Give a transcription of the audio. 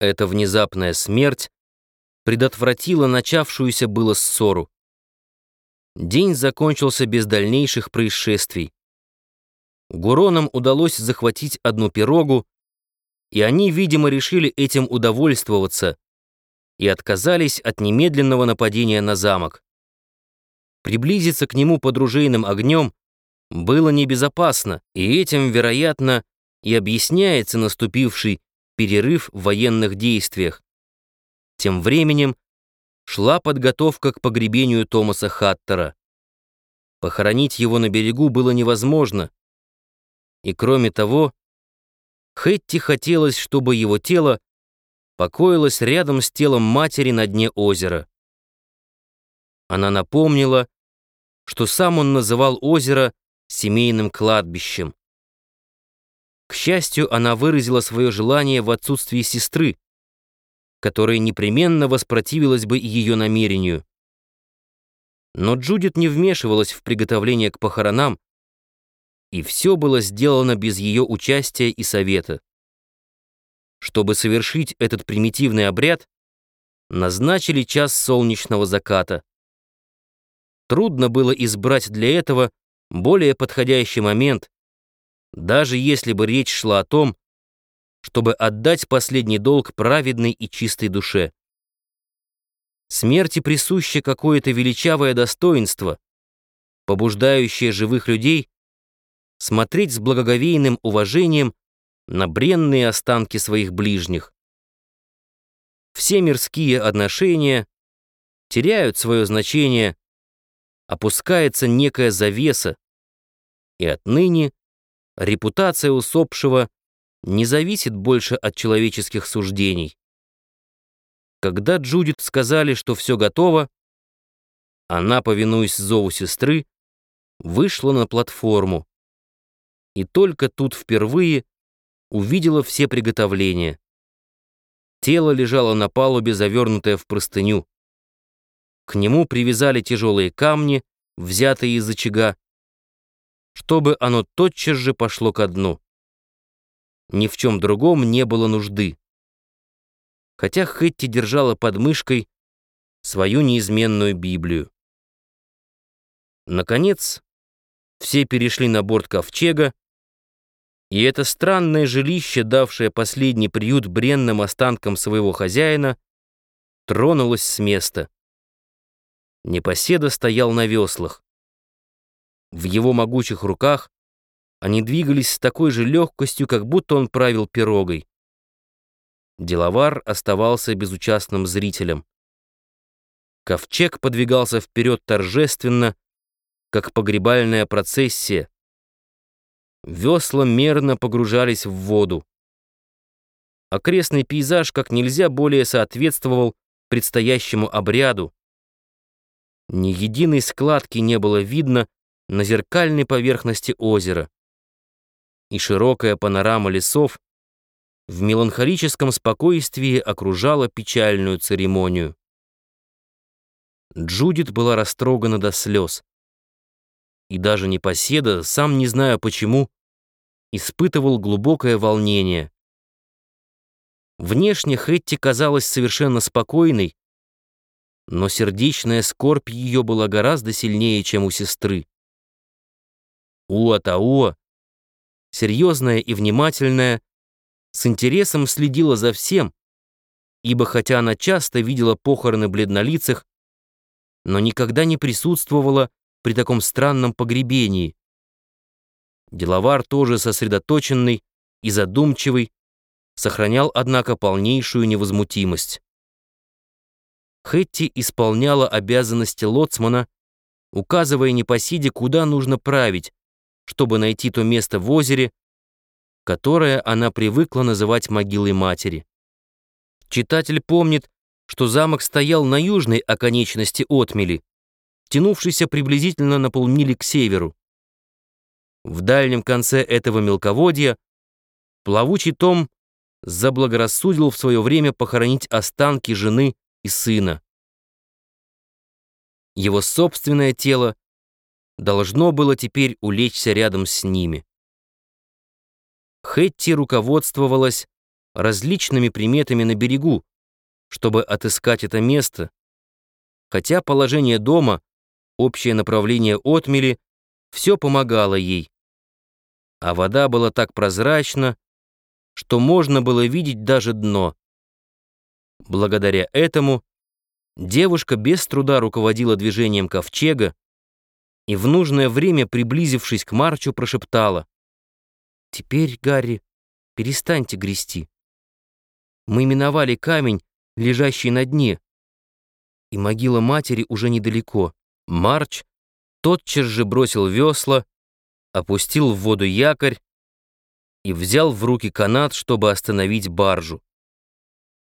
Эта внезапная смерть предотвратила начавшуюся было ссору. День закончился без дальнейших происшествий. Гуронам удалось захватить одну пирогу, и они, видимо, решили этим удовольствоваться и отказались от немедленного нападения на замок. Приблизиться к нему под ружейным огнем было небезопасно, и этим, вероятно, и объясняется наступивший перерыв в военных действиях. Тем временем шла подготовка к погребению Томаса Хаттера. Похоронить его на берегу было невозможно. И кроме того, Хэтти хотелось, чтобы его тело покоилось рядом с телом матери на дне озера. Она напомнила, что сам он называл озеро семейным кладбищем. К счастью, она выразила свое желание в отсутствии сестры, которая непременно воспротивилась бы ее намерению. Но Джудит не вмешивалась в приготовление к похоронам, и все было сделано без ее участия и совета. Чтобы совершить этот примитивный обряд, назначили час солнечного заката. Трудно было избрать для этого более подходящий момент, даже если бы речь шла о том, чтобы отдать последний долг праведной и чистой душе. Смерти присуще какое-то величавое достоинство, побуждающее живых людей смотреть с благоговейным уважением на бренные останки своих ближних. Все мирские отношения теряют свое значение, опускается некая завеса, и отныне репутация усопшего не зависит больше от человеческих суждений. Когда Джудит сказали, что все готово, она, повинуясь зову сестры, вышла на платформу и только тут впервые увидела все приготовления. Тело лежало на палубе, завернутое в простыню. К нему привязали тяжелые камни, взятые из очага, чтобы оно тотчас же пошло ко дну. Ни в чем другом не было нужды. Хотя Хэтти держала под мышкой свою неизменную Библию. Наконец, все перешли на борт ковчега, и это странное жилище, давшее последний приют бренным останкам своего хозяина, тронулось с места. Непоседа стоял на веслах. В его могучих руках они двигались с такой же легкостью, как будто он правил пирогой. Деловар оставался безучастным зрителем. Ковчег подвигался вперед торжественно, как погребальная процессия. Весла мерно погружались в воду. Окрестный пейзаж как нельзя более соответствовал предстоящему обряду. Ни единой складки не было видно на зеркальной поверхности озера. И широкая панорама лесов в меланхолическом спокойствии окружала печальную церемонию. Джудит была растрогана до слез. И даже непоседа, сам не зная почему, испытывал глубокое волнение. Внешне Хэтти казалась совершенно спокойной, но сердечная скорбь ее была гораздо сильнее, чем у сестры. Уа-Тауа, серьезная и внимательная, с интересом следила за всем, ибо хотя она часто видела похороны бледнолицых, но никогда не присутствовала при таком странном погребении. Деловар тоже сосредоточенный и задумчивый, сохранял, однако, полнейшую невозмутимость. Хэтти исполняла обязанности лоцмана, указывая непосиде, куда нужно править, чтобы найти то место в озере, которое она привыкла называть могилой матери. Читатель помнит, что замок стоял на южной оконечности отмели, тянувшейся приблизительно на полмили к северу. В дальнем конце этого мелководья плавучий Том заблагорассудил в свое время похоронить останки жены и сына. Его собственное тело должно было теперь улечься рядом с ними. Хэтти руководствовалась различными приметами на берегу, чтобы отыскать это место, хотя положение дома, общее направление отмели, все помогало ей. А вода была так прозрачна, что можно было видеть даже дно. Благодаря этому девушка без труда руководила движением ковчега и в нужное время, приблизившись к Марчу, прошептала. «Теперь, Гарри, перестаньте грести. Мы миновали камень, лежащий на дне, и могила матери уже недалеко. Марч тотчас же бросил весла, опустил в воду якорь и взял в руки канат, чтобы остановить баржу.